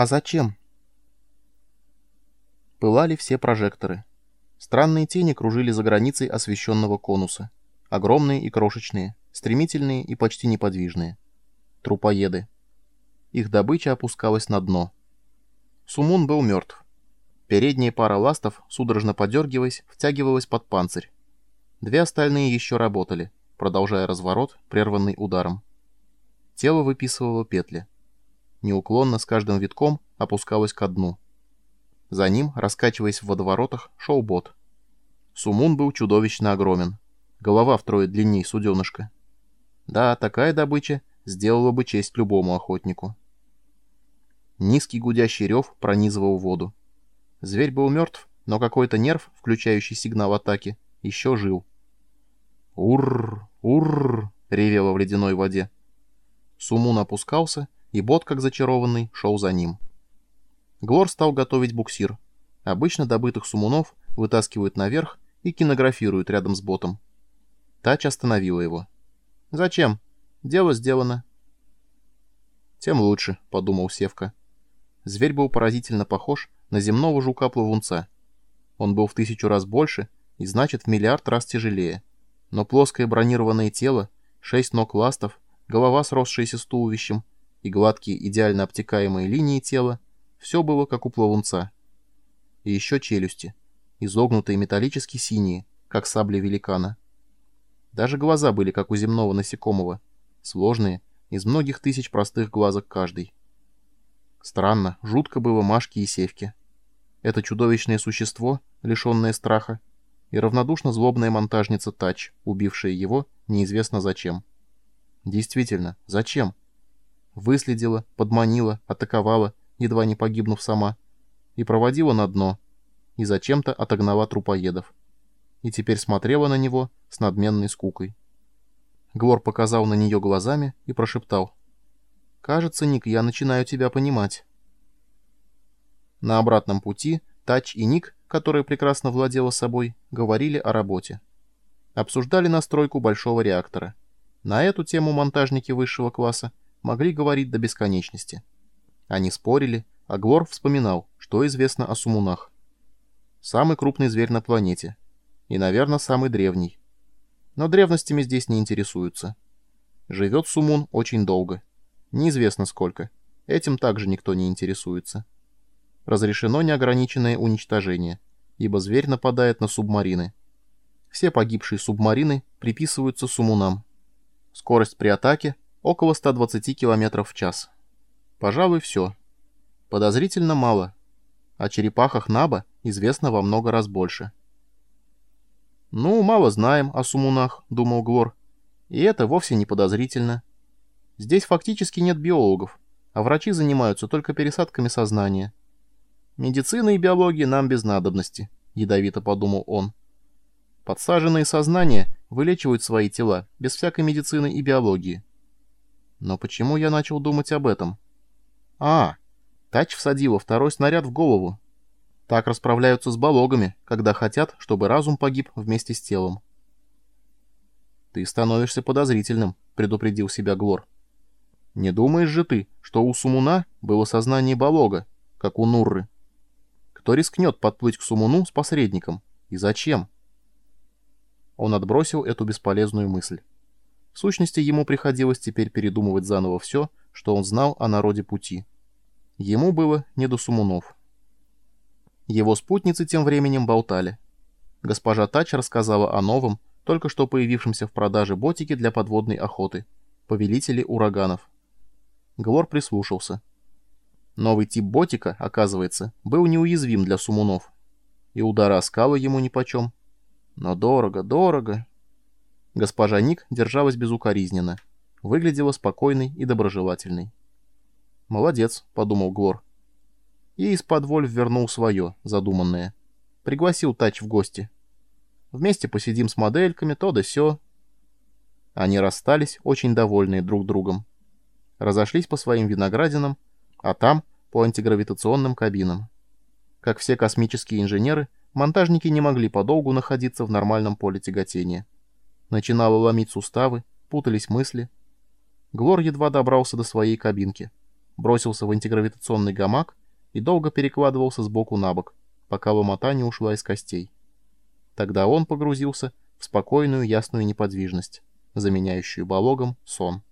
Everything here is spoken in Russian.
«А зачем?» Пылали все прожекторы. Странные тени кружили за границей освещенного конуса. Огромные и крошечные, стремительные и почти неподвижные. Трупоеды. Их добыча опускалась на дно. Сумун был мертв. Передняя пара ластов, судорожно подергиваясь, втягивалась под панцирь. Две остальные еще работали, продолжая разворот, прерванный ударом. Тело выписывало петли. Неуклонно, с каждым витком, опускалось ко дну. За ним, раскачиваясь в водоворотах, шел бот. Сумун был чудовищно огромен. Голова втрое длинней суденышка. Да, такая добыча сделала бы честь любому охотнику. Низкий гудящий рев пронизывал воду. Зверь был мертв, но какой-то нерв, включающий сигнал атаки, еще жил. «Урр! Урр!» — ревело в ледяной воде. Сумун опускался, и бот, как зачарованный, шел за ним. Глор стал готовить буксир. Обычно добытых сумунов вытаскивают наверх и кинографируют рядом с ботом. Тач остановила его. «Зачем? Дело сделано». «Тем лучше», — подумал Севка. Зверь был поразительно похож на земного жука-плавунца. Он был в тысячу раз больше и, значит, в миллиард раз тяжелее. Но плоское бронированное тело, шесть ног ластов, голова, сросшаяся с туловищем, и гладкие, идеально обтекаемые линии тела — все было как у плавунца. И еще челюсти, изогнутые металлически синие, как сабли великана. Даже глаза были как у земного насекомого, сложные, из многих тысяч простых глазок каждый. Странно, жутко было Машке и Севке. Это чудовищное существо, лишенное страха, и равнодушно злобная монтажница Тач, убившая его неизвестно зачем. Действительно, зачем? Выследила, подманила, атаковала, едва не погибнув сама, и проводила на дно, и зачем-то отогнала трупоедов. И теперь смотрела на него с надменной скукой. Глор показал на нее глазами и прошептал. «Кажется, Ник, я начинаю тебя понимать». На обратном пути Тач и Ник, которая прекрасно владела собой, говорили о работе. Обсуждали настройку большого реактора. На эту тему монтажники высшего класса могли говорить до бесконечности. Они спорили, а Глор вспоминал, что известно о сумунах. Самый крупный зверь на планете. И, наверное, самый древний. Но древностями здесь не интересуются. Живет сумун очень долго. Неизвестно сколько. Этим также никто не интересуется. Разрешено неограниченное уничтожение, ибо зверь нападает на субмарины. Все погибшие субмарины приписываются сумунам. Скорость при атаке около 120 км в час. Пожалуй, все. Подозрительно мало. О черепахах Наба известно во много раз больше. «Ну, мало знаем о сумунах», — думал Глор. «И это вовсе не подозрительно. Здесь фактически нет биологов, а врачи занимаются только пересадками сознания. Медицина и биология нам без надобности», — ядовито подумал он. Подсаженные сознания вылечивают свои тела без всякой медицины и биологии. Но почему я начал думать об этом? А, Тач всадила второй снаряд в голову. Так расправляются с балогами, когда хотят, чтобы разум погиб вместе с телом. «Ты становишься подозрительным», — предупредил себя Глор. «Не думаешь же ты, что у Сумуна было сознание балога, как у Нурры? Кто рискнет подплыть к Сумуну с посредником? И зачем?» Он отбросил эту бесполезную мысль. В сущности, ему приходилось теперь передумывать заново все, что он знал о народе пути. Ему было не до сумунов. Его спутницы тем временем болтали. Госпожа Тач рассказала о новом, только что появившемся в продаже ботике для подводной охоты, повелители ураганов. Глор прислушался. Новый тип ботика, оказывается, был неуязвим для сумунов. И удара скалы ему нипочем. Но дорого, дорого. Госпожа Ник держалась безукоризненно. Выглядела спокойной и доброжелательной. «Молодец», — подумал Глор. И из-под вернул свое, задуманное. Пригласил Тач в гости. Вместе посидим с модельками, то да сё. Они расстались, очень довольные друг другом. Разошлись по своим виноградинам, а там — по антигравитационным кабинам. Как все космические инженеры, монтажники не могли подолгу находиться в нормальном поле тяготения. Начинало ломить суставы, путались мысли. Глор едва добрался до своей кабинки. бросился в антигравитационный гамак и долго перекладывался с боку на бок, пока ломота не ушла из костей. Тогда он погрузился в спокойную ясную неподвижность, заменяющую балогом сон.